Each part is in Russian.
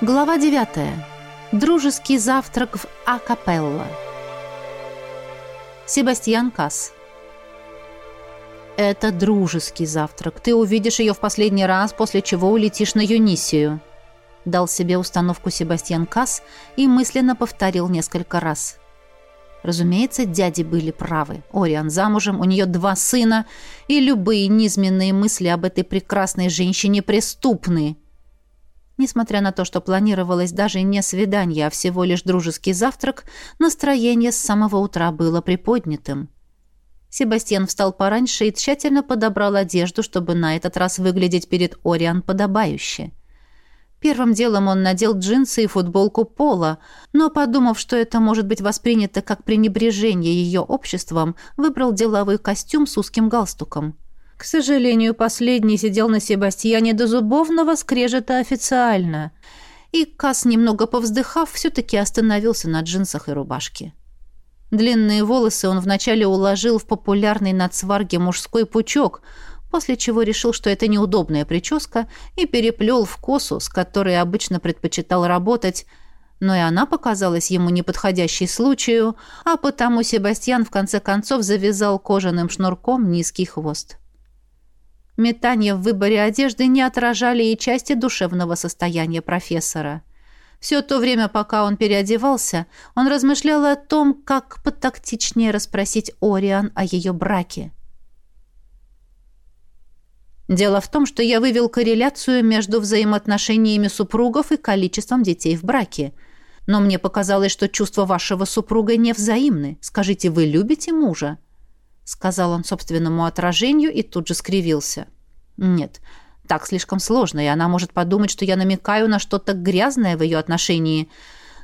Глава 9. Дружеский завтрак в Акапелла. Себастьян Касс. Это дружеский завтрак. Ты увидишь ее в последний раз, после чего улетишь на Юнисию. Дал себе установку Себастьян Касс и мысленно повторил несколько раз. Разумеется, дяди были правы. Ориан замужем, у нее два сына, и любые низменные мысли об этой прекрасной женщине преступны. Несмотря на то, что планировалось даже не свидание, а всего лишь дружеский завтрак, настроение с самого утра было приподнятым. Себастьян встал пораньше и тщательно подобрал одежду, чтобы на этот раз выглядеть перед Ориан подобающе. — Первым делом он надел джинсы и футболку Пола, но, подумав, что это может быть воспринято как пренебрежение ее обществом, выбрал деловой костюм с узким галстуком. К сожалению, последний сидел на Себастьяне до зубовного скрежета официально, и Касс, немного повздыхав, все-таки остановился на джинсах и рубашке. Длинные волосы он вначале уложил в популярный на цварге мужской пучок – после чего решил, что это неудобная прическа, и переплел в косу, с которой обычно предпочитал работать, но и она показалась ему неподходящей случаю, а потому Себастьян в конце концов завязал кожаным шнурком низкий хвост. Метания в выборе одежды не отражали и части душевного состояния профессора. Все то время, пока он переодевался, он размышлял о том, как потактичнее расспросить Ориан о ее браке. Дело в том, что я вывел корреляцию между взаимоотношениями супругов и количеством детей в браке. Но мне показалось, что чувства вашего супруга невзаимны. Скажите, вы любите мужа?» Сказал он собственному отражению и тут же скривился. «Нет, так слишком сложно, и она может подумать, что я намекаю на что-то грязное в ее отношении.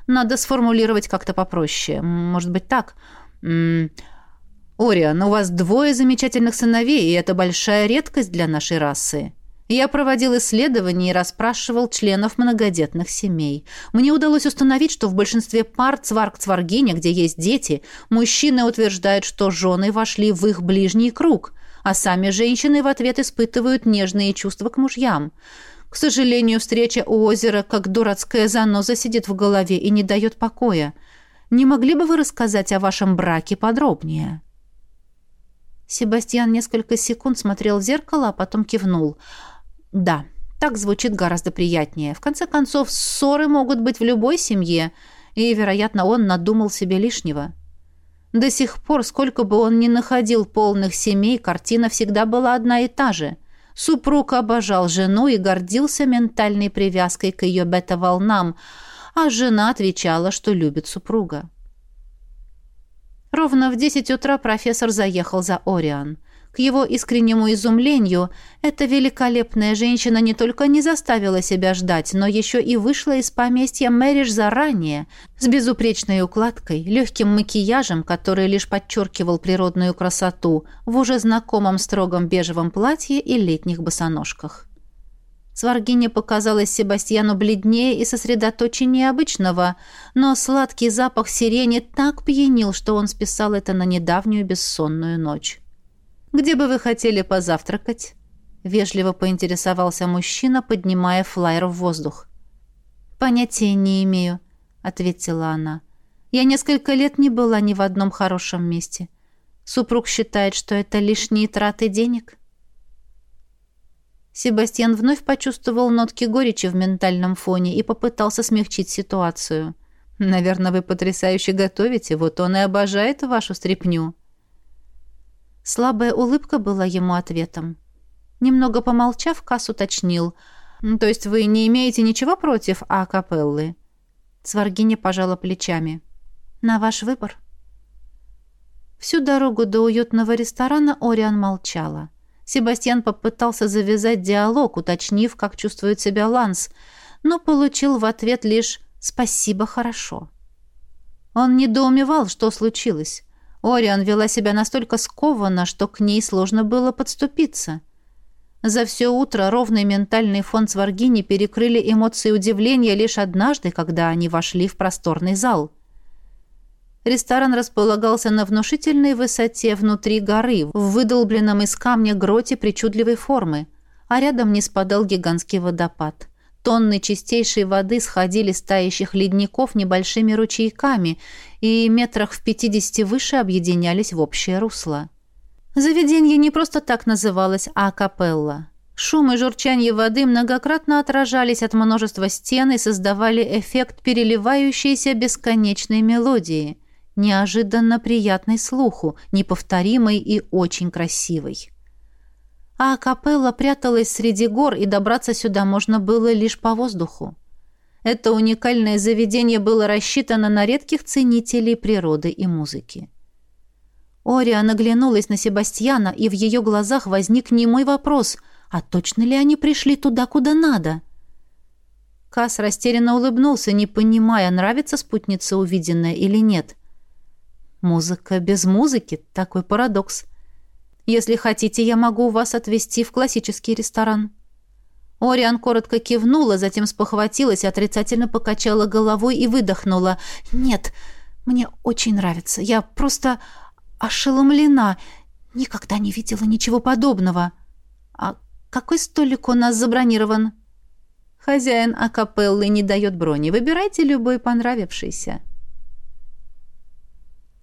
Надо сформулировать как-то попроще. Может быть, так. «Ориан, у вас двое замечательных сыновей, и это большая редкость для нашей расы. Я проводил исследования и расспрашивал членов многодетных семей. Мне удалось установить, что в большинстве пар цварг-цваргиня, где есть дети, мужчины утверждают, что жены вошли в их ближний круг, а сами женщины в ответ испытывают нежные чувства к мужьям. К сожалению, встреча у озера, как дурацкая заноза, сидит в голове и не дает покоя. Не могли бы вы рассказать о вашем браке подробнее?» Себастьян несколько секунд смотрел в зеркало, а потом кивнул. «Да, так звучит гораздо приятнее. В конце концов, ссоры могут быть в любой семье, и, вероятно, он надумал себе лишнего». До сих пор, сколько бы он ни находил полных семей, картина всегда была одна и та же. Супруг обожал жену и гордился ментальной привязкой к ее бета-волнам, а жена отвечала, что любит супруга. Ровно в десять утра профессор заехал за Ориан. К его искреннему изумлению, эта великолепная женщина не только не заставила себя ждать, но еще и вышла из поместья Мэриш заранее, с безупречной укладкой, легким макияжем, который лишь подчеркивал природную красоту, в уже знакомом строгом бежевом платье и летних босоножках. Сваргиня показалась Себастьяну бледнее и сосредоточеннее обычного, но сладкий запах сирени так пьянил, что он списал это на недавнюю бессонную ночь. «Где бы вы хотели позавтракать?» — вежливо поинтересовался мужчина, поднимая флайер в воздух. «Понятия не имею», — ответила она. «Я несколько лет не была ни в одном хорошем месте. Супруг считает, что это лишние траты денег». Себастьян вновь почувствовал нотки горечи в ментальном фоне и попытался смягчить ситуацию. «Наверное, вы потрясающе готовите, вот он и обожает вашу стряпню». Слабая улыбка была ему ответом. Немного помолчав, Касс уточнил. «То есть вы не имеете ничего против А-капеллы?» Цваргиня пожала плечами. «На ваш выбор». Всю дорогу до уютного ресторана Ориан молчала. Себастьян попытался завязать диалог, уточнив, как чувствует себя Ланс, но получил в ответ лишь «спасибо, хорошо». Он недоумевал, что случилось. Ориан вела себя настолько скованно, что к ней сложно было подступиться. За все утро ровный ментальный фон Сваргини перекрыли эмоции удивления лишь однажды, когда они вошли в просторный зал. Ресторан располагался на внушительной высоте внутри горы, в выдолбленном из камня гроте причудливой формы, а рядом не спадал гигантский водопад. Тонны чистейшей воды сходили с тающих ледников небольшими ручейками и метрах в пятидесяти выше объединялись в общее русло. Заведение не просто так называлось а капелла. Шум и журчание воды многократно отражались от множества стен и создавали эффект переливающейся бесконечной мелодии, неожиданно приятной слуху, неповторимой и очень красивой а капелла пряталась среди гор, и добраться сюда можно было лишь по воздуху. Это уникальное заведение было рассчитано на редких ценителей природы и музыки. Ория наглянулась на Себастьяна, и в ее глазах возник немой вопрос, а точно ли они пришли туда, куда надо? Кас растерянно улыбнулся, не понимая, нравится спутница увиденное или нет. Музыка без музыки — такой парадокс. Если хотите, я могу вас отвезти в классический ресторан». Ориан коротко кивнула, затем спохватилась, отрицательно покачала головой и выдохнула. «Нет, мне очень нравится. Я просто ошеломлена. Никогда не видела ничего подобного. А какой столик у нас забронирован?» «Хозяин акапеллы не дает брони. Выбирайте любой понравившийся».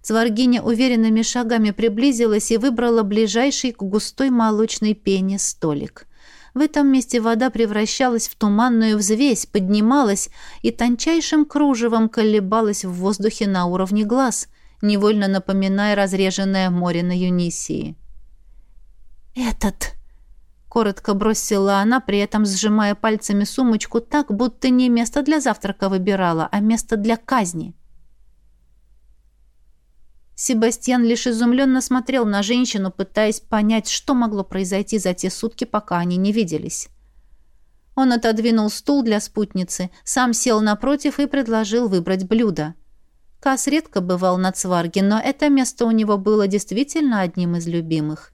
Цваргиня уверенными шагами приблизилась и выбрала ближайший к густой молочной пене столик. В этом месте вода превращалась в туманную взвесь, поднималась и тончайшим кружевом колебалась в воздухе на уровне глаз, невольно напоминая разреженное море на Юнисии. «Этот!» — коротко бросила она, при этом сжимая пальцами сумочку так, будто не место для завтрака выбирала, а место для казни. Себастьян лишь изумленно смотрел на женщину, пытаясь понять, что могло произойти за те сутки, пока они не виделись. Он отодвинул стул для спутницы, сам сел напротив и предложил выбрать блюдо. Кас редко бывал на Цварге, но это место у него было действительно одним из любимых.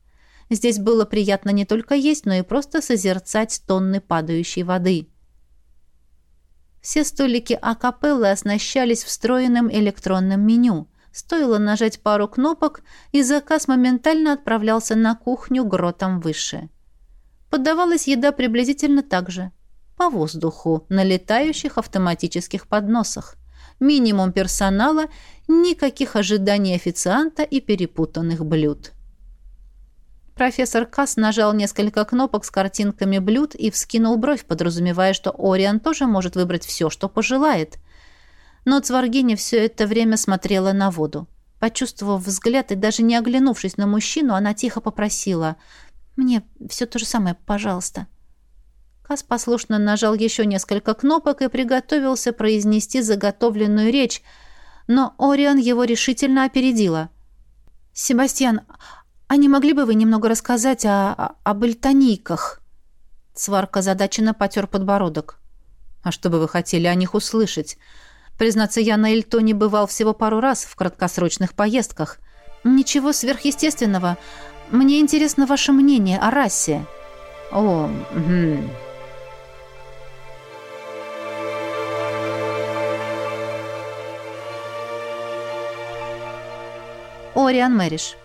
Здесь было приятно не только есть, но и просто созерцать тонны падающей воды. Все столики акапеллы оснащались встроенным электронным меню – Стоило нажать пару кнопок, и заказ моментально отправлялся на кухню гротом выше. Подавалась еда приблизительно так же. По воздуху, на летающих автоматических подносах. Минимум персонала, никаких ожиданий официанта и перепутанных блюд. Профессор Касс нажал несколько кнопок с картинками блюд и вскинул бровь, подразумевая, что Ориан тоже может выбрать все, что пожелает – но Цваргиня все это время смотрела на воду. Почувствовав взгляд и даже не оглянувшись на мужчину, она тихо попросила «Мне все то же самое, пожалуйста». Кас послушно нажал еще несколько кнопок и приготовился произнести заготовленную речь, но Ориан его решительно опередила. «Себастьян, а не могли бы вы немного рассказать о, о, об эльтонийках?» Сварка задаченно потер подбородок. «А что бы вы хотели о них услышать? Признаться, я на Эльтоне бывал всего пару раз в краткосрочных поездках. Ничего сверхъестественного. Мне интересно ваше мнение о расе. О, угу. Ориан Мэриш.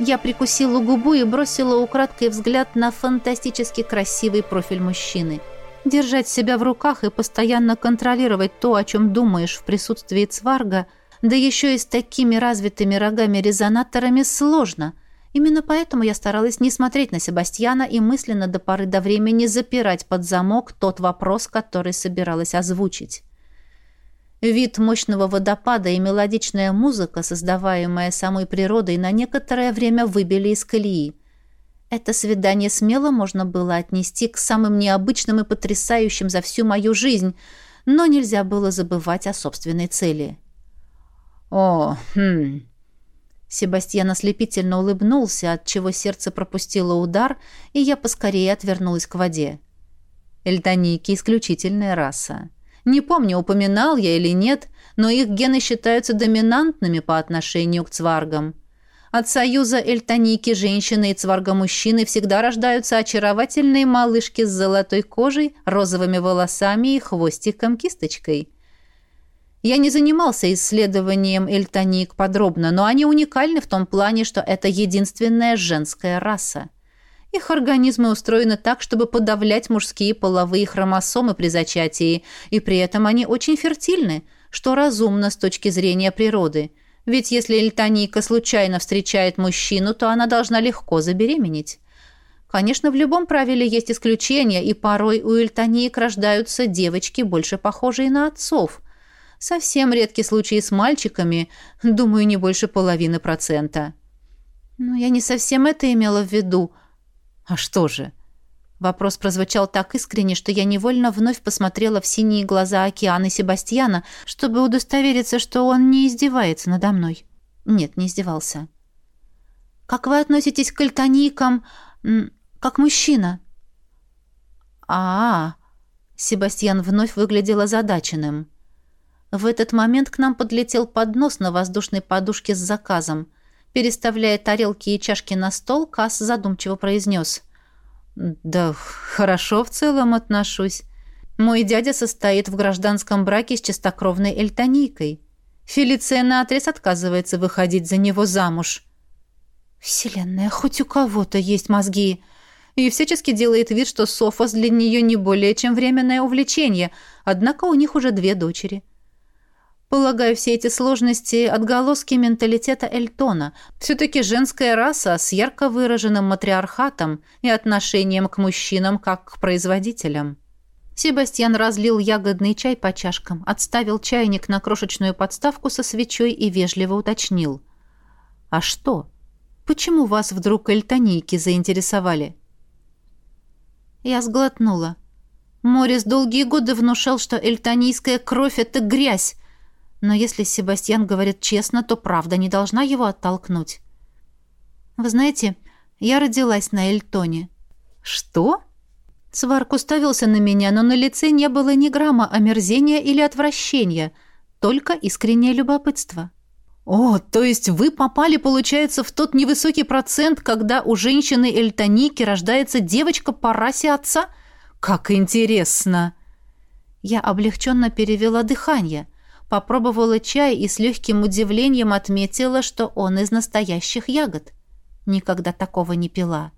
Я прикусила губу и бросила украдкой взгляд на фантастически красивый профиль мужчины – Держать себя в руках и постоянно контролировать то, о чем думаешь в присутствии цварга, да еще и с такими развитыми рогами-резонаторами, сложно. Именно поэтому я старалась не смотреть на Себастьяна и мысленно до поры до времени запирать под замок тот вопрос, который собиралась озвучить. Вид мощного водопада и мелодичная музыка, создаваемая самой природой, на некоторое время выбили из колеи – это свидание смело можно было отнести к самым необычным и потрясающим за всю мою жизнь, но нельзя было забывать о собственной цели. «О, хм...» Себастьян ослепительно улыбнулся, от чего сердце пропустило удар, и я поскорее отвернулась к воде. Эльтоники — исключительная раса. Не помню, упоминал я или нет, но их гены считаются доминантными по отношению к цваргам — от союза эльтоники женщины и цварга мужчины всегда рождаются очаровательные малышки с золотой кожей, розовыми волосами и хвостиком-кисточкой. Я не занимался исследованием эльтоник подробно, но они уникальны в том плане, что это единственная женская раса. Их организмы устроены так, чтобы подавлять мужские половые хромосомы при зачатии, и при этом они очень фертильны, что разумно с точки зрения природы. Ведь если эльтонийка случайно встречает мужчину, то она должна легко забеременеть. Конечно, в любом правиле есть исключения, и порой у эльтониек рождаются девочки, больше похожие на отцов. Совсем редкие случаи с мальчиками, думаю, не больше половины процента. Но я не совсем это имела в виду, «А что же?» Вопрос прозвучал так искренне, что я невольно вновь посмотрела в синие глаза океана Себастьяна, чтобы удостовериться, что он не издевается надо мной. Нет, не издевался. «Как вы относитесь к альтоникам, как мужчина?» «А-а-а!» Себастьян вновь выглядел озадаченным. В этот момент к нам подлетел поднос на воздушной подушке с заказом. Переставляя тарелки и чашки на стол, Касс задумчиво произнес. «Да хорошо в целом отношусь. Мой дядя состоит в гражданском браке с чистокровной эльтонийкой. Фелиция наотрез отказывается выходить за него замуж». «Вселенная, хоть у кого-то есть мозги!» и всячески делает вид, что Софос для нее не более чем временное увлечение, однако у них уже две дочери. Полагаю, все эти сложности – отголоски менталитета Эльтона. Все-таки женская раса с ярко выраженным матриархатом и отношением к мужчинам как к производителям. Себастьян разлил ягодный чай по чашкам, отставил чайник на крошечную подставку со свечой и вежливо уточнил. «А что? Почему вас вдруг эльтонийки заинтересовали?» Я сглотнула. Морис долгие годы внушал, что эльтонийская кровь – это грязь, но если Себастьян говорит честно, то правда не должна его оттолкнуть. Вы знаете, я родилась на Эльтоне. Что? Сварк уставился на меня, но на лице не было ни грамма омерзения или отвращения, только искреннее любопытство. «О, то есть вы попали, получается, в тот невысокий процент, когда у женщины Эльтоники рождается девочка по расе отца? Как интересно!» Я облегченно перевела дыхание – попробовала чай и с легким удивлением отметила, что он из настоящих ягод. Никогда такого не пила.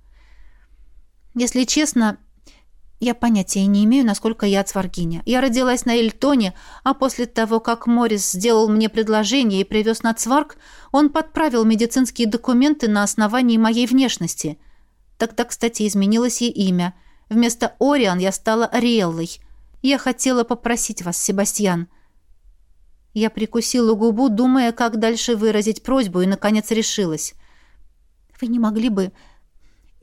Если честно, я понятия не имею, насколько я цваргиня. Я родилась на Эльтоне, а после того, как Морис сделал мне предложение и привез на цварг, он подправил медицинские документы на основании моей внешности. Тогда, кстати, изменилось и имя. Вместо Ориан я стала Риэллой. Я хотела попросить вас, Себастьян, — я прикусила губу, думая, как дальше выразить просьбу, и, наконец, решилась. «Вы не могли бы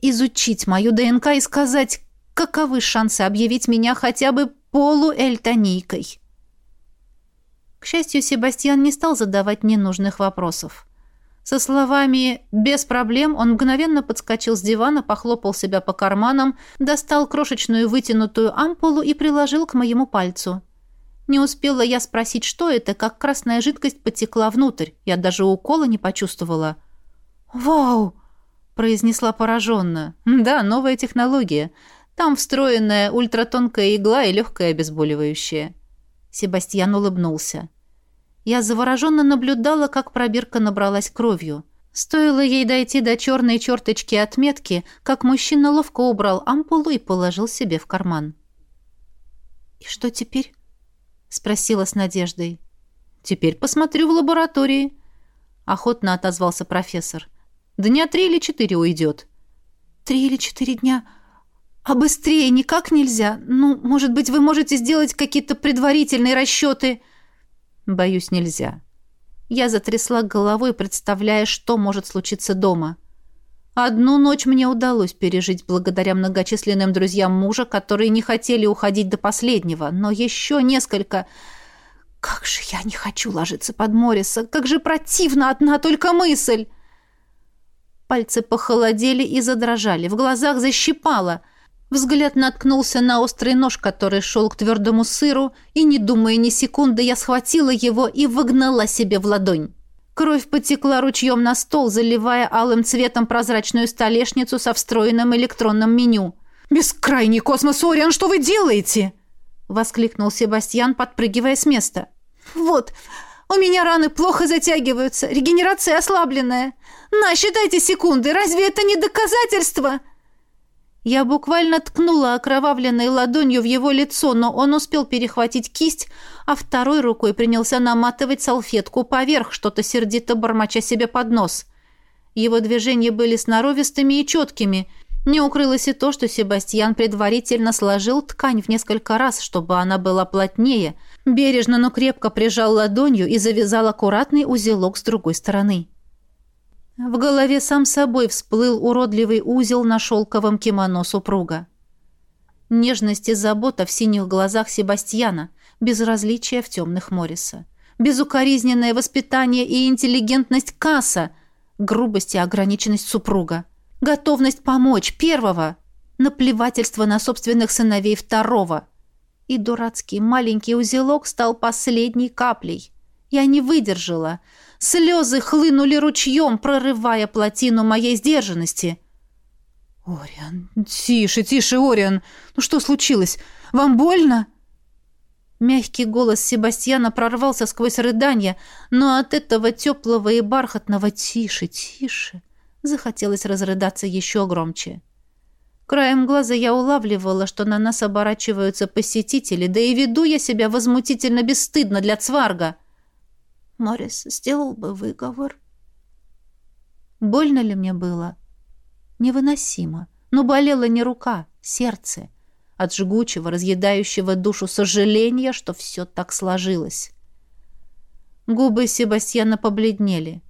изучить мою ДНК и сказать, каковы шансы объявить меня хотя бы полуэльтонийкой?» К счастью, Себастьян не стал задавать ненужных вопросов. Со словами «без проблем» он мгновенно подскочил с дивана, похлопал себя по карманам, достал крошечную вытянутую ампулу и приложил к моему пальцу. Не успела я спросить, что это, как красная жидкость потекла внутрь. Я даже укола не почувствовала. «Вау!» – произнесла пораженно. «Да, новая технология. Там встроенная ультратонкая игла и легкое обезболивающее». Себастьян улыбнулся. Я завороженно наблюдала, как пробирка набралась кровью. Стоило ей дойти до черной черточки отметки, как мужчина ловко убрал ампулу и положил себе в карман. «И что теперь?» — спросила с надеждой. «Теперь посмотрю в лаборатории», — охотно отозвался профессор. «Дня три или четыре уйдет». «Три или четыре дня? А быстрее никак нельзя? Ну, может быть, вы можете сделать какие-то предварительные расчеты?» «Боюсь, нельзя». Я затрясла головой, представляя, что может случиться дома. Одну ночь мне удалось пережить благодаря многочисленным друзьям мужа, которые не хотели уходить до последнего, но еще несколько... Как же я не хочу ложиться под Морриса! Как же противно одна только мысль! Пальцы похолодели и задрожали, в глазах защипало. Взгляд наткнулся на острый нож, который шел к твердому сыру, и, не думая ни секунды, я схватила его и выгнала себе в ладонь. Кровь потекла ручьем на стол, заливая алым цветом прозрачную столешницу со встроенным электронным меню. «Бескрайний космос, Ориан, что вы делаете?» — воскликнул Себастьян, подпрыгивая с места. «Вот, у меня раны плохо затягиваются, регенерация ослабленная. На, считайте секунды, разве это не доказательство?» Я буквально ткнула окровавленной ладонью в его лицо, но он успел перехватить кисть, а второй рукой принялся наматывать салфетку поверх, что-то сердито бормоча себе под нос. Его движения были сноровистыми и четкими. Не укрылось и то, что Себастьян предварительно сложил ткань в несколько раз, чтобы она была плотнее, бережно, но крепко прижал ладонью и завязал аккуратный узелок с другой стороны. В голове сам собой всплыл уродливый узел на шелковом кимоно супруга. Нежность и забота в синих глазах Себастьяна, безразличие в темных Морриса. Безукоризненное воспитание и интеллигентность Касса, грубость и ограниченность супруга. Готовность помочь первого, наплевательство на собственных сыновей второго. И дурацкий маленький узелок стал последней каплей. Я не выдержала — Слезы хлынули ручьем, прорывая плотину моей сдержанности. «Ориан, тише, тише, Ориан! Ну что случилось? Вам больно?» Мягкий голос Себастьяна прорвался сквозь рыдания, но от этого теплого и бархатного «тише, тише» захотелось разрыдаться еще громче. Краем глаза я улавливала, что на нас оборачиваются посетители, да и веду я себя возмутительно бесстыдно для цварга — Морис сделал бы выговор. Больно ли мне было? Невыносимо. Но болела не рука, сердце. От жгучего, разъедающего душу сожаления, что все так сложилось. Губы Себастьяна побледнели.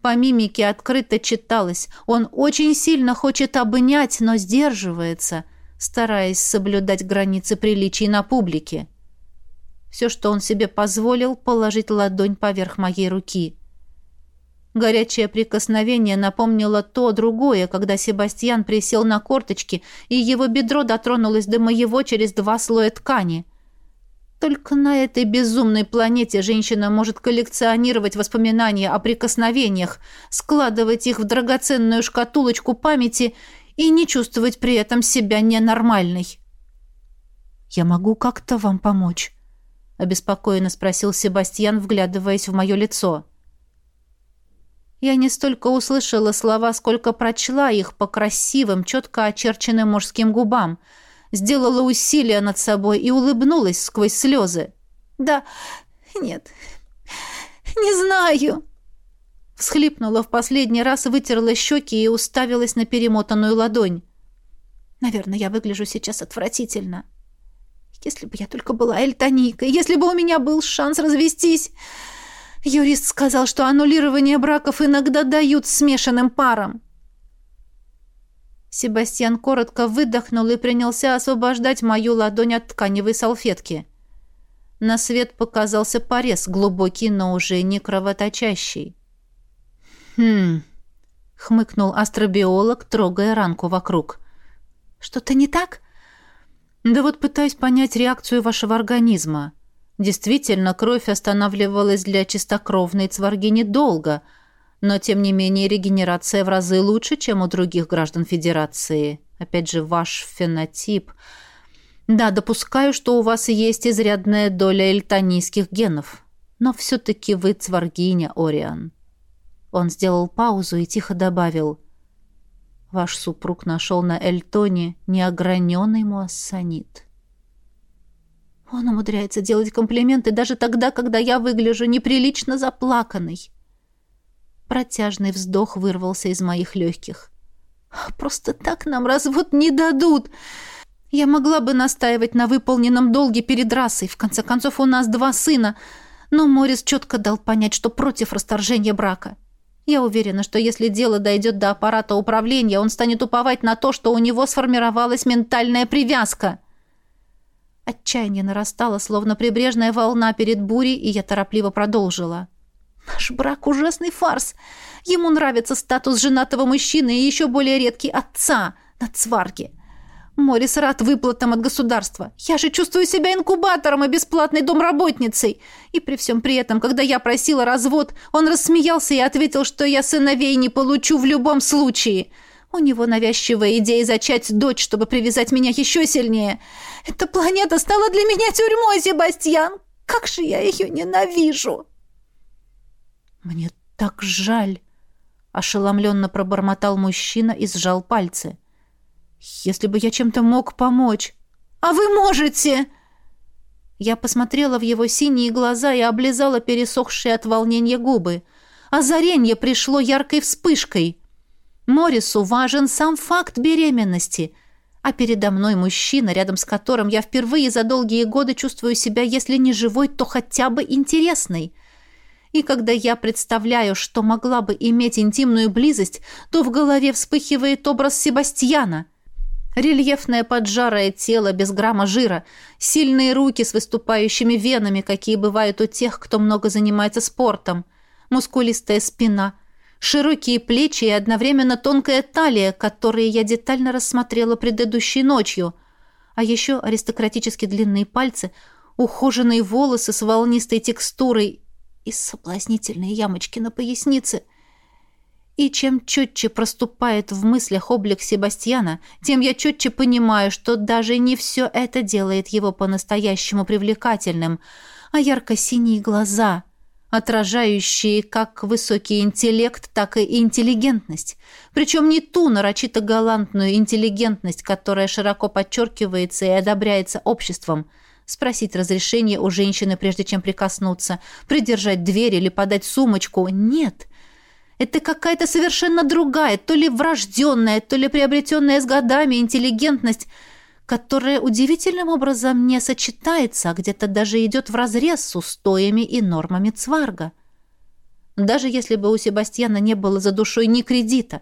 По мимике открыто читалось. Он очень сильно хочет обнять, но сдерживается, стараясь соблюдать границы приличий на публике. — все, что он себе позволил, положить ладонь поверх моей руки. Горячее прикосновение напомнило то другое, когда Себастьян присел на корточки, и его бедро дотронулось до моего через два слоя ткани. Только на этой безумной планете женщина может коллекционировать воспоминания о прикосновениях, складывать их в драгоценную шкатулочку памяти и не чувствовать при этом себя ненормальной. «Я могу как-то вам помочь?» — обеспокоенно спросил Себастьян, вглядываясь в мое лицо. Я не столько услышала слова, сколько прочла их по красивым, четко очерченным мужским губам, сделала усилие над собой и улыбнулась сквозь слезы. «Да, нет, не знаю», Всхлипнула в последний раз, вытерла щеки и уставилась на перемотанную ладонь. «Наверное, я выгляжу сейчас отвратительно». Если бы я только была эльтоникой, если бы у меня был шанс развестись. Юрист сказал, что аннулирование браков иногда дают смешанным парам. Себастьян коротко выдохнул и принялся освобождать мою ладонь от тканевой салфетки. На свет показался порез, глубокий, но уже не кровоточащий. «Хм...» — хмыкнул астробиолог, трогая ранку вокруг. «Что-то не так?» Да вот пытаюсь понять реакцию вашего организма. Действительно, кровь останавливалась для чистокровной цварги недолго, но, тем не менее, регенерация в разы лучше, чем у других граждан Федерации. Опять же, ваш фенотип... Да, допускаю, что у вас есть изрядная доля эльтонийских генов, но все-таки вы цваргиня, Ориан. Он сделал паузу и тихо добавил — Ваш супруг нашел на Эльтоне неограненный муассанит. Он умудряется делать комплименты даже тогда, когда я выгляжу неприлично заплаканной. Протяжный вздох вырвался из моих легких. «Просто так нам развод не дадут!» Я могла бы настаивать на выполненном долге перед расой. В конце концов, у нас два сына. Но Морис четко дал понять, что против расторжения брака. Я уверена, что если дело дойдет до аппарата управления, он станет уповать на то, что у него сформировалась ментальная привязка. Отчаяние нарастало, словно прибрежная волна перед бурей, и я торопливо продолжила. «Наш брак — ужасный фарс. Ему нравится статус женатого мужчины и еще более редкий отца на цварге. Морис рад выплатам от государства. Я же чувствую себя инкубатором и бесплатной домработницей. И при всем при этом, когда я просила развод, он рассмеялся и ответил, что я сыновей не получу в любом случае. У него навязчивая идея зачать дочь, чтобы привязать меня еще сильнее. Эта планета стала для меня тюрьмой, Себастьян. Как же я ее ненавижу!» «Мне так жаль!» — ошеломленно пробормотал мужчина и сжал пальцы. — Если бы я чем-то мог помочь. А вы можете!» Я посмотрела в его синие глаза и облизала пересохшие от волнения губы. Озарение пришло яркой вспышкой. Морису важен сам факт беременности, а передо мной мужчина, рядом с которым я впервые за долгие годы чувствую себя, если не живой, то хотя бы интересной. И когда я представляю, что могла бы иметь интимную близость, то в голове вспыхивает образ Себастьяна — Рельефное поджарое тело без грамма жира, сильные руки с выступающими венами, какие бывают у тех, кто много занимается спортом, мускулистая спина, широкие плечи и одновременно тонкая талия, которые я детально рассмотрела предыдущей ночью, а еще аристократически длинные пальцы, ухоженные волосы с волнистой текстурой и соблазнительные ямочки на пояснице — и чем четче проступает в мыслях облик Себастьяна, тем я четче понимаю, что даже не все это делает его по-настоящему привлекательным, а ярко-синие глаза, отражающие как высокий интеллект, так и интеллигентность. Причем не ту нарочито галантную интеллигентность, которая широко подчеркивается и одобряется обществом – спросить разрешение у женщины, прежде чем прикоснуться, придержать дверь или подать сумочку. Нет, это какая-то совершенно другая, то ли врожденная, то ли приобретенная с годами интеллигентность, которая удивительным образом не сочетается, а где-то даже идет вразрез с устоями и нормами Цварга. Даже если бы у Себастьяна не было за душой ни кредита,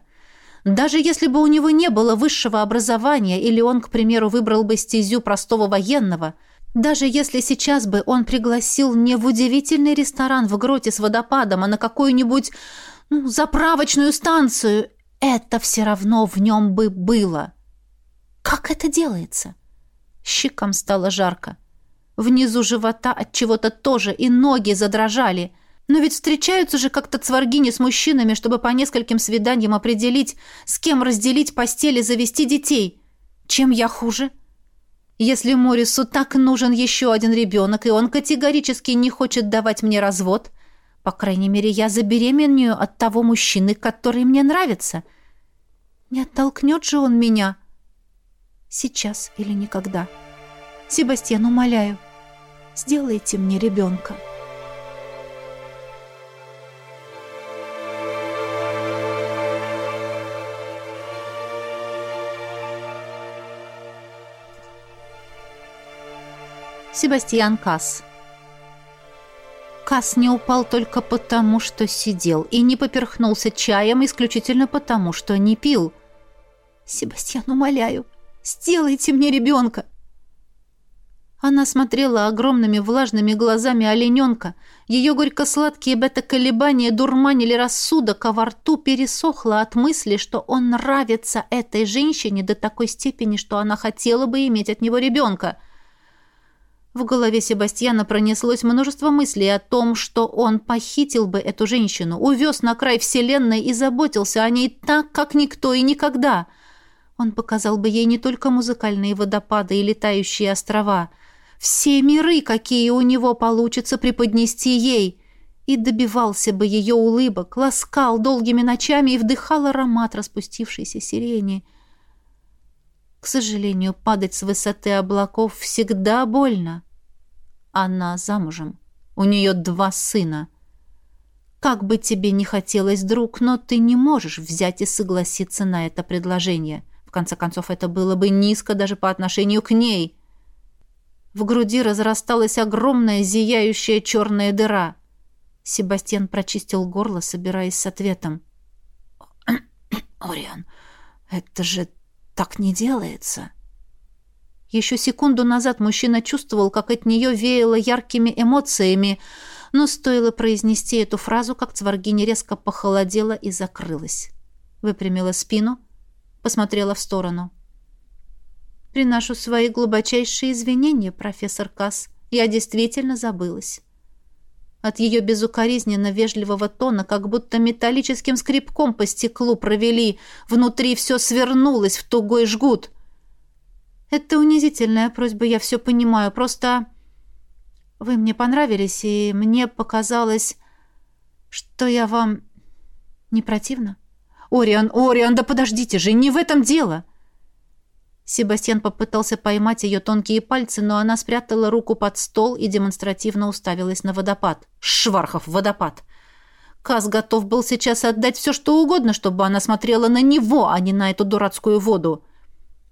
даже если бы у него не было высшего образования или он, к примеру, выбрал бы стезю простого военного, даже если сейчас бы он пригласил не в удивительный ресторан в гроте с водопадом, а на какую-нибудь ну, заправочную станцию, это все равно в нем бы было. Как это делается? Щекам стало жарко. Внизу живота от чего-то тоже и ноги задрожали. Но ведь встречаются же как-то цваргини с мужчинами, чтобы по нескольким свиданиям определить, с кем разделить постель и завести детей. Чем я хуже? Если Морису так нужен еще один ребенок, и он категорически не хочет давать мне развод, по крайней мере, я забеременею от того мужчины, который мне нравится. Не оттолкнет же он меня. Сейчас или никогда. Себастьян, умоляю, сделайте мне ребенка. Себастьян Касс Кас не упал только потому, что сидел, и не поперхнулся чаем исключительно потому, что не пил. «Себастьян, умоляю, сделайте мне ребенка!» Она смотрела огромными влажными глазами олененка. Ее горько-сладкие бета-колебания дурманили рассудок, а во рту пересохло от мысли, что он нравится этой женщине до такой степени, что она хотела бы иметь от него ребенка — в голове Себастьяна пронеслось множество мыслей о том, что он похитил бы эту женщину, увез на край вселенной и заботился о ней так, как никто и никогда. Он показал бы ей не только музыкальные водопады и летающие острова, все миры, какие у него получится преподнести ей, и добивался бы ее улыбок, ласкал долгими ночами и вдыхал аромат распустившейся сирени. К сожалению, падать с высоты облаков всегда больно. Она замужем. У нее два сына. Как бы тебе ни хотелось, друг, но ты не можешь взять и согласиться на это предложение. В конце концов, это было бы низко даже по отношению к ней. В груди разрасталась огромная зияющая черная дыра. Себастьян прочистил горло, собираясь с ответом. «Ориан, это же так не делается. Еще секунду назад мужчина чувствовал, как от нее веяло яркими эмоциями, но стоило произнести эту фразу, как Цваргини резко похолодела и закрылась. Выпрямила спину, посмотрела в сторону. «Приношу свои глубочайшие извинения, профессор Касс. Я действительно забылась». От ее безукоризненно вежливого тона, как будто металлическим скребком по стеклу провели. Внутри все свернулось в тугой жгут. «Это унизительная просьба, я все понимаю. Просто вы мне понравились, и мне показалось, что я вам не противна». «Ориан, Ориан, да подождите же, не в этом дело!» Себастьян попытался поймать ее тонкие пальцы, но она спрятала руку под стол и демонстративно уставилась на водопад. Швархов водопад! Каз готов был сейчас отдать все, что угодно, чтобы она смотрела на него, а не на эту дурацкую воду.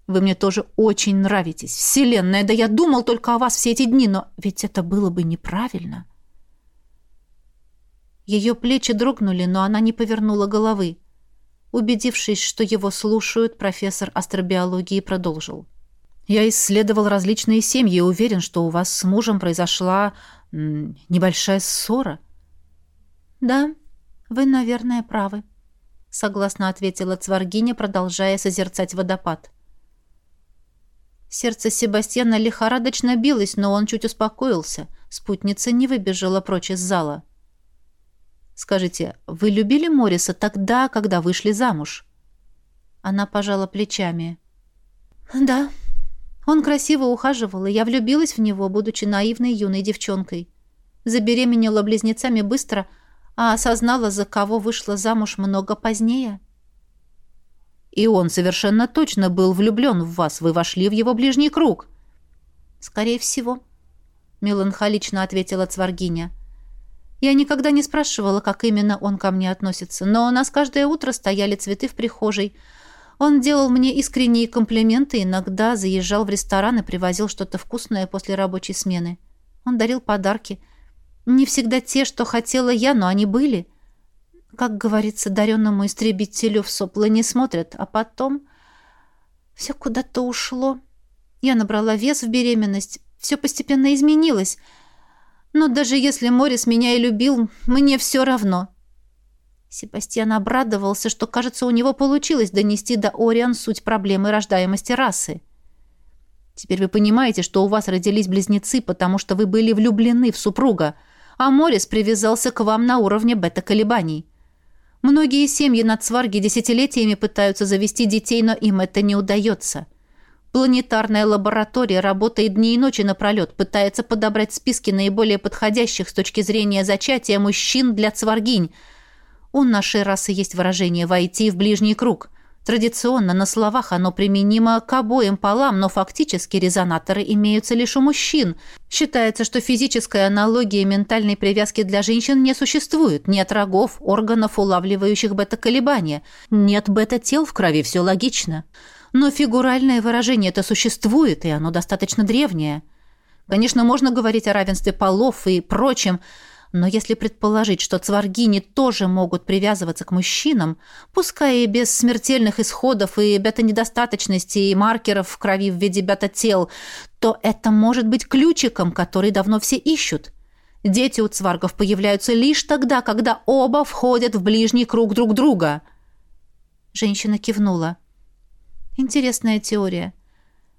Вы мне тоже очень нравитесь. Вселенная, да я думал только о вас все эти дни, но ведь это было бы неправильно. Ее плечи дрогнули, но она не повернула головы. Убедившись, что его слушают, профессор астробиологии продолжил. «Я исследовал различные семьи и уверен, что у вас с мужем произошла небольшая ссора». «Да, вы, наверное, правы», — согласно ответила Цваргиня, продолжая созерцать водопад. Сердце Себастьяна лихорадочно билось, но он чуть успокоился. Спутница не выбежала прочь из зала. Скажите, вы любили Мориса тогда, когда вышли замуж?» Она пожала плечами. «Да. Он красиво ухаживал, и я влюбилась в него, будучи наивной юной девчонкой. Забеременела близнецами быстро, а осознала, за кого вышла замуж много позднее». «И он совершенно точно был влюблен в вас. Вы вошли в его ближний круг». «Скорее всего», — меланхолично ответила Цваргиня. Я никогда не спрашивала, как именно он ко мне относится, но у нас каждое утро стояли цветы в прихожей. Он делал мне искренние комплименты, иногда заезжал в ресторан и привозил что-то вкусное после рабочей смены. Он дарил подарки. Не всегда те, что хотела я, но они были. Как говорится, даренному истребителю в сопла не смотрят. А потом все куда-то ушло. Я набрала вес в беременность. Все постепенно изменилось. Но даже если Морис меня и любил, мне все равно. Себастьян обрадовался, что, кажется, у него получилось донести до Ориан суть проблемы рождаемости расы. Теперь вы понимаете, что у вас родились близнецы, потому что вы были влюблены в супруга, а Морис привязался к вам на уровне бета-колебаний. Многие семьи на Цварге десятилетиями пытаются завести детей, но им это не удается. Планетарная лаборатория работает дни и ночи напролет, пытается подобрать списки наиболее подходящих с точки зрения зачатия мужчин для цваргинь. У нашей расы есть выражение «войти в ближний круг». Традиционно на словах оно применимо к обоим полам, но фактически резонаторы имеются лишь у мужчин. Считается, что физической аналогии ментальной привязки для женщин не существует. Нет рогов, органов, улавливающих бета-колебания. Нет бета-тел в крови, все логично. Но фигуральное выражение это существует, и оно достаточно древнее. Конечно, можно говорить о равенстве полов и прочем, но если предположить, что цваргини тоже могут привязываться к мужчинам, пускай и без смертельных исходов и бета-недостаточности и маркеров в крови в виде бета-тел, то это может быть ключиком, который давно все ищут. Дети у цваргов появляются лишь тогда, когда оба входят в ближний круг друг друга. Женщина кивнула. Интересная теория.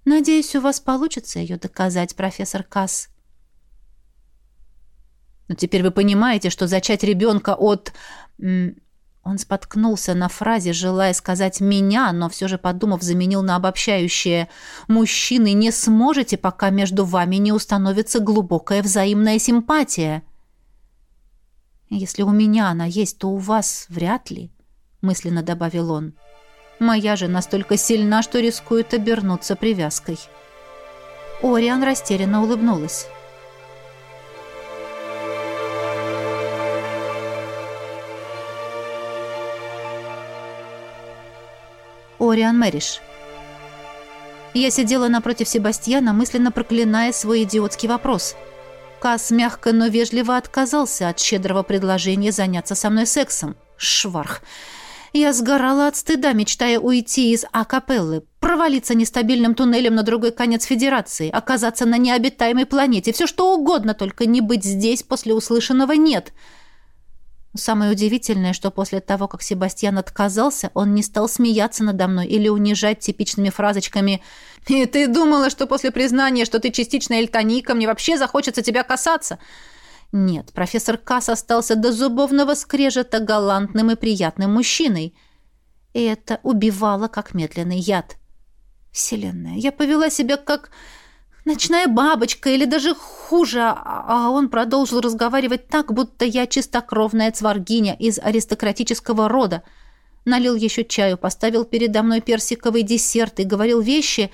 Надеюсь, у вас получится ее доказать, профессор Касс. Но теперь вы понимаете, что зачать ребенка от... Он споткнулся на фразе, желая сказать «меня», но все же, подумав, заменил на обобщающее «Мужчины, не сможете, пока между вами не установится глубокая взаимная симпатия». «Если у меня она есть, то у вас вряд ли», — мысленно добавил он. Моя же настолько сильна, что рискует обернуться привязкой. Ориан растерянно улыбнулась. Ориан Мэриш. Я сидела напротив Себастьяна, мысленно проклиная свой идиотский вопрос. Кас мягко, но вежливо отказался от щедрого предложения заняться со мной сексом. Шварх. Я сгорала от стыда, мечтая уйти из Акапеллы, провалиться нестабильным туннелем на другой конец Федерации, оказаться на необитаемой планете, все что угодно, только не быть здесь после услышанного «нет». Самое удивительное, что после того, как Себастьян отказался, он не стал смеяться надо мной или унижать типичными фразочками «И ты думала, что после признания, что ты частично эльтоника, мне вообще захочется тебя касаться?» Нет, профессор Касс остался до зубовного скрежета галантным и приятным мужчиной. И это убивало, как медленный яд. Вселенная, я повела себя как ночная бабочка или даже хуже, а, а он продолжил разговаривать так, будто я чистокровная цваргиня из аристократического рода. налил еще чаю, поставил передо мной персиковый десерт и говорил вещи,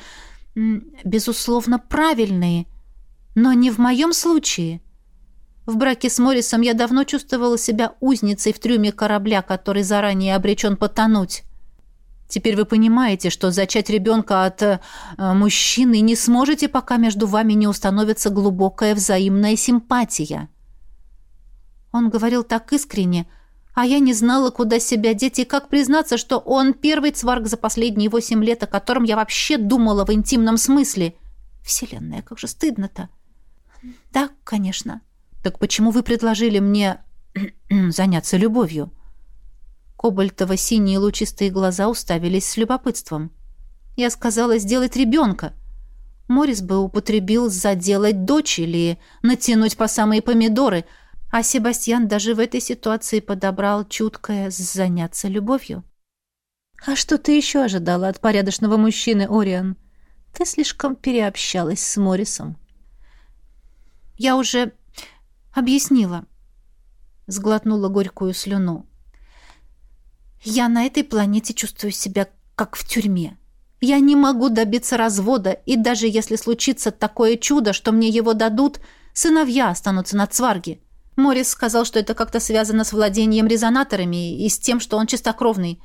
безусловно, правильные, но не в моем случае. В браке с Моррисом я давно чувствовала себя узницей в трюме корабля, который заранее обречен потонуть. Теперь вы понимаете, что зачать ребенка от э, мужчины не сможете, пока между вами не установится глубокая взаимная симпатия. Он говорил так искренне, а я не знала, куда себя деть и как признаться, что он первый цварг за последние восемь лет, о котором я вообще думала в интимном смысле. Вселенная, как же стыдно-то. Да, конечно. Так почему вы предложили мне заняться любовью? Кобальтово-синие лучистые глаза уставились с любопытством. Я сказала сделать ребенка. Морис бы употребил заделать дочь или натянуть по самые помидоры — а Себастьян даже в этой ситуации подобрал чуткое заняться любовью. «А что ты еще ожидала от порядочного мужчины, Ориан? Ты слишком переобщалась с Моррисом». «Я уже объяснила», — сглотнула горькую слюну. «Я на этой планете чувствую себя как в тюрьме. Я не могу добиться развода, и даже если случится такое чудо, что мне его дадут, сыновья останутся на цварге». Морис сказал, что это как-то связано с владением резонаторами и с тем, что он чистокровный.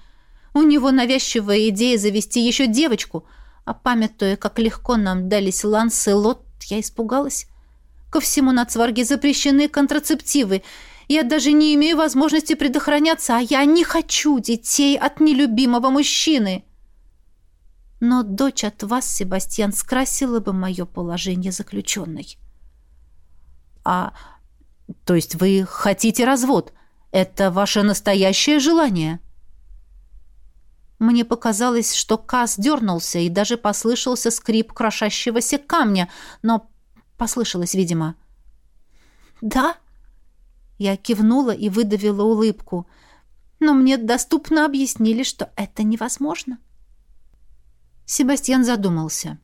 У него навязчивая идея завести еще девочку, а памятуя, как легко нам дались Ланс и Лот, я испугалась. Ко всему на Цварге запрещены контрацептивы. Я даже не имею возможности предохраняться, а я не хочу детей от нелюбимого мужчины. Но дочь от вас, Себастьян, скрасила бы мое положение заключенной. А то есть вы хотите развод? Это ваше настоящее желание? Мне показалось, что Кас дернулся, и даже послышался скрип крошащегося камня, но послышалось, видимо. «Да?» Я кивнула и выдавила улыбку. «Но мне доступно объяснили, что это невозможно». Себастьян задумался.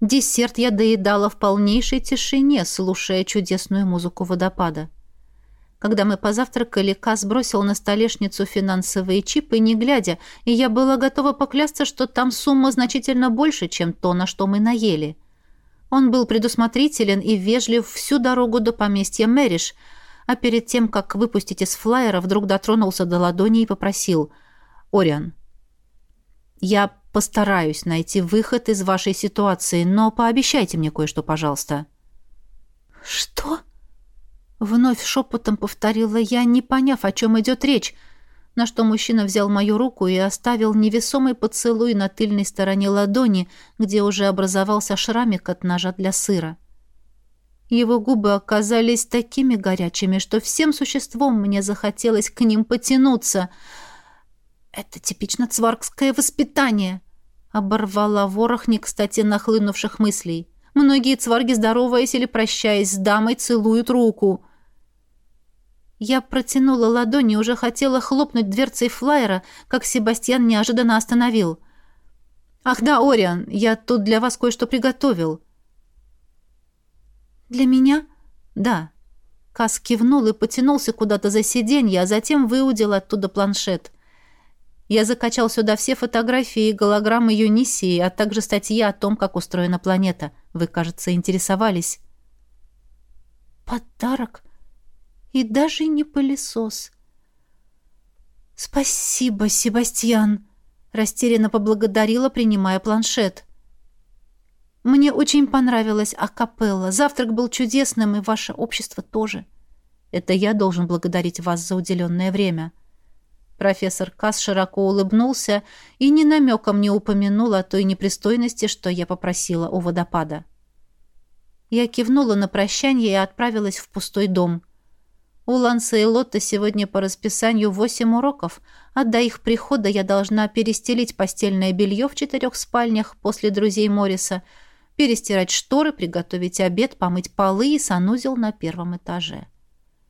Десерт я доедала в полнейшей тишине, слушая чудесную музыку водопада. Когда мы позавтракали, Кас бросил на столешницу финансовые чипы, не глядя, и я была готова поклясться, что там сумма значительно больше, чем то, на что мы наели. Он был предусмотрителен и вежлив всю дорогу до поместья Мэриш, а перед тем, как выпустить из флайера, вдруг дотронулся до ладони и попросил «Ориан, я Постараюсь найти выход из вашей ситуации, но пообещайте мне кое-что, пожалуйста». «Что?» Вновь шепотом повторила я, не поняв, о чем идет речь, на что мужчина взял мою руку и оставил невесомый поцелуй на тыльной стороне ладони, где уже образовался шрамик от ножа для сыра. Его губы оказались такими горячими, что всем существом мне захотелось к ним потянуться. Это типично цваргское воспитание. Оборвала ворох не кстати нахлынувших мыслей. Многие цварги, здороваясь или прощаясь с дамой, целуют руку. Я протянула ладони и уже хотела хлопнуть дверцей флайера, как Себастьян неожиданно остановил. «Ах да, Ориан, я тут для вас кое-что приготовил». «Для меня?» «Да». Кас кивнул и потянулся куда-то за сиденье, а затем выудил оттуда планшет. Я закачал сюда все фотографии и голограммы Юнисии, а также статьи о том, как устроена планета. Вы, кажется, интересовались. Подарок? И даже не пылесос. Спасибо, Себастьян, растерянно поблагодарила, принимая планшет. Мне очень понравилась акапелла. Завтрак был чудесным, и ваше общество тоже. Это я должен благодарить вас за уделенное время. — Профессор Касс широко улыбнулся и ни намеком не упомянул о той непристойности, что я попросила у водопада. Я кивнула на прощание и отправилась в пустой дом. У Ланса и Лотта сегодня по расписанию восемь уроков, а до их прихода я должна перестелить постельное белье в четырех спальнях после друзей Морриса, перестирать шторы, приготовить обед, помыть полы и санузел на первом этаже.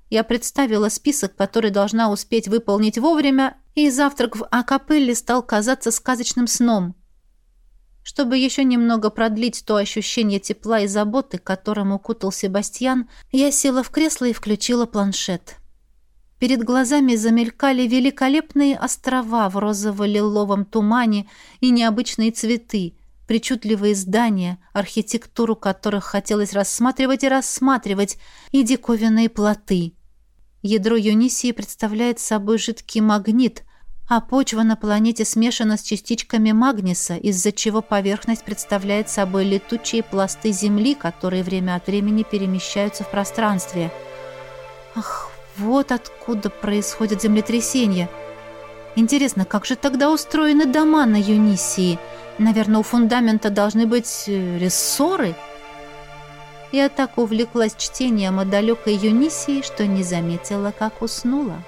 Я представила список, который должна успеть выполнить вовремя, и завтрак в акапелле стал казаться сказочным сном. Чтобы еще немного продлить то ощущение тепла и заботы, которым укутал Себастьян, я села в кресло и включила планшет. Перед глазами замелькали великолепные острова в розово-лиловом тумане и необычные цветы, причудливые здания, архитектуру которых хотелось рассматривать и рассматривать, и диковинные плоты. Ядро Юнисии представляет собой жидкий магнит, а почва на планете смешана с частичками магниса, из-за чего поверхность представляет собой летучие пласты Земли, которые время от времени перемещаются в пространстве. Ах, вот откуда происходят землетрясения. Интересно, как же тогда устроены дома на Юнисии? Наверное, у фундамента должны быть э, рессоры? Я так увлеклась чтением о далекой Юнисии, что не заметила, как уснула.